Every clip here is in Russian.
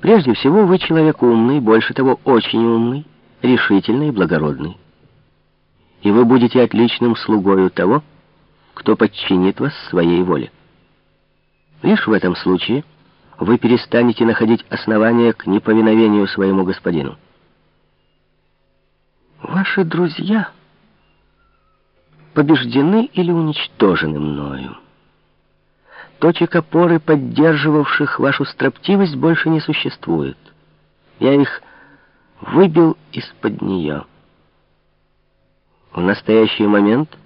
Прежде всего, вы человек умный, больше того, очень умный, решительный и благородный. И вы будете отличным слугою того, кто подчинит вас своей воле. Лишь в этом случае вы перестанете находить основания к неповиновению своему господину. Ваши друзья побеждены или уничтожены мною. Точек опоры, поддерживавших вашу строптивость, больше не существует. Я их выбил из-под нее. В настоящий момент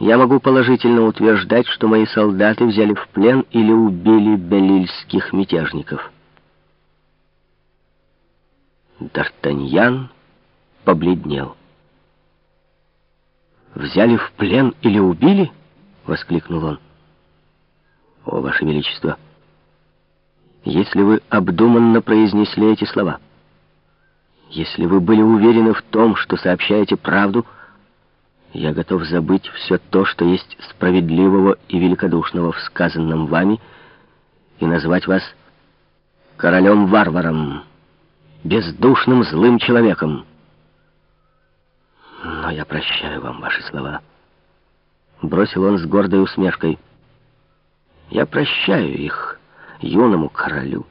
я могу положительно утверждать, что мои солдаты взяли в плен или убили белильских мятежников. Д'Артаньян побледнел. «Взяли в плен или убили?» — воскликнул он. «О, Ваше Величество, если вы обдуманно произнесли эти слова, если вы были уверены в том, что сообщаете правду, я готов забыть все то, что есть справедливого и великодушного в сказанном вами, и назвать вас королем-варваром, бездушным злым человеком. Но я прощаю вам ваши слова. Бросил он с гордой усмешкой. Я прощаю их юному королю,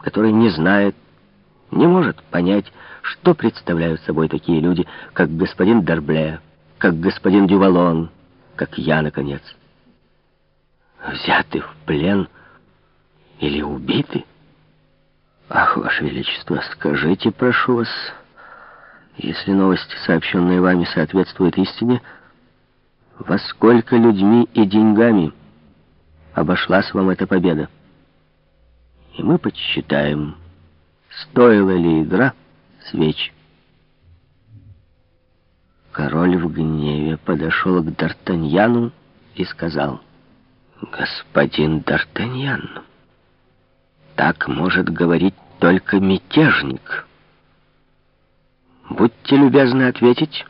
который не знает, не может понять, что представляют собой такие люди, как господин Д'Арбле, как господин Дювалон, как я, наконец. Взяты в плен или убиты? Ах, Ваше Величество, скажите, прошу вас, если новость, сообщенная вами, соответствует истине, во сколько людьми и деньгами обошлась вам эта победа. И мы подсчитаем, стоила ли игра свеч. Король в гневе подошел к Д'Артаньяну и сказал, «Господин Д'Артаньян, так может говорить только мятежник. Будьте любезны ответить,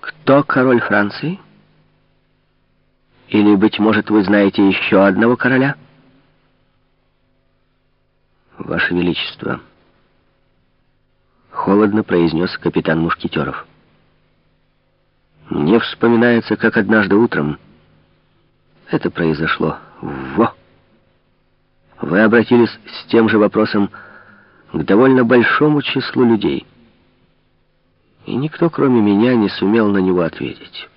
кто король Франции?» Или, быть может, вы знаете еще одного короля? Ваше Величество, холодно произнес капитан Мушкетеров. Мне вспоминается, как однажды утром это произошло Во. Вы обратились с тем же вопросом к довольно большому числу людей. И никто, кроме меня, не сумел на него ответить.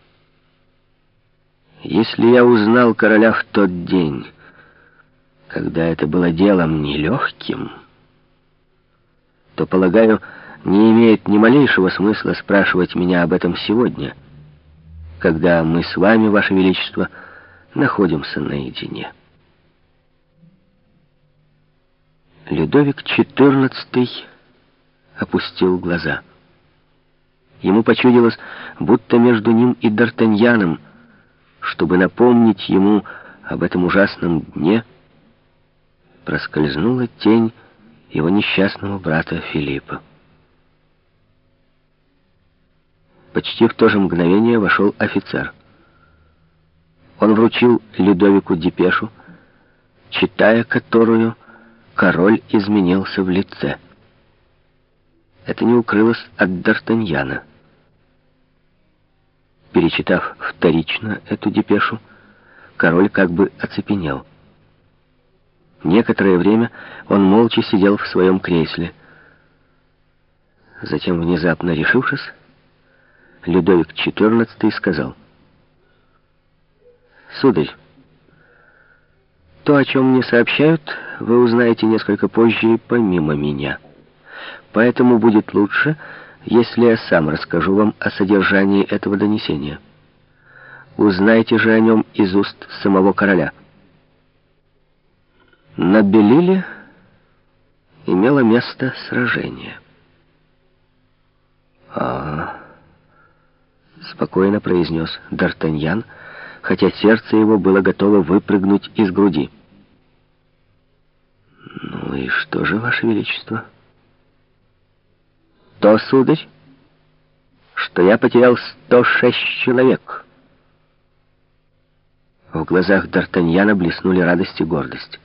Если я узнал короля в тот день, когда это было делом нелегким, то, полагаю, не имеет ни малейшего смысла спрашивать меня об этом сегодня, когда мы с вами, Ваше Величество, находимся наедине. Людовик XIV опустил глаза. Ему почудилось, будто между ним и Д'Артаньяном чтобы напомнить ему об этом ужасном дне, проскользнула тень его несчастного брата Филиппа. Почти в то же мгновение вошел офицер. Он вручил Людовику депешу, читая которую король изменился в лице. Это не укрылось от Д'Артаньяна. Перечитав вторично эту депешу, король как бы оцепенел. Некоторое время он молча сидел в своем кресле. Затем, внезапно решившись, Людовик XIV сказал, «Сударь, то, о чем мне сообщают, вы узнаете несколько позже помимо меня. Поэтому будет лучше, если я сам расскажу вам о содержании этого донесения. Узнайте же о нем из уст самого короля. На Белиле имело место сражение. а спокойно произнес Д'Артаньян, хотя сердце его было готово выпрыгнуть из груди. «Ну и что же, Ваше Величество?» То, сударь, что я потерял 106 человек. В глазах Д'Артаньяна блеснули радость и гордость.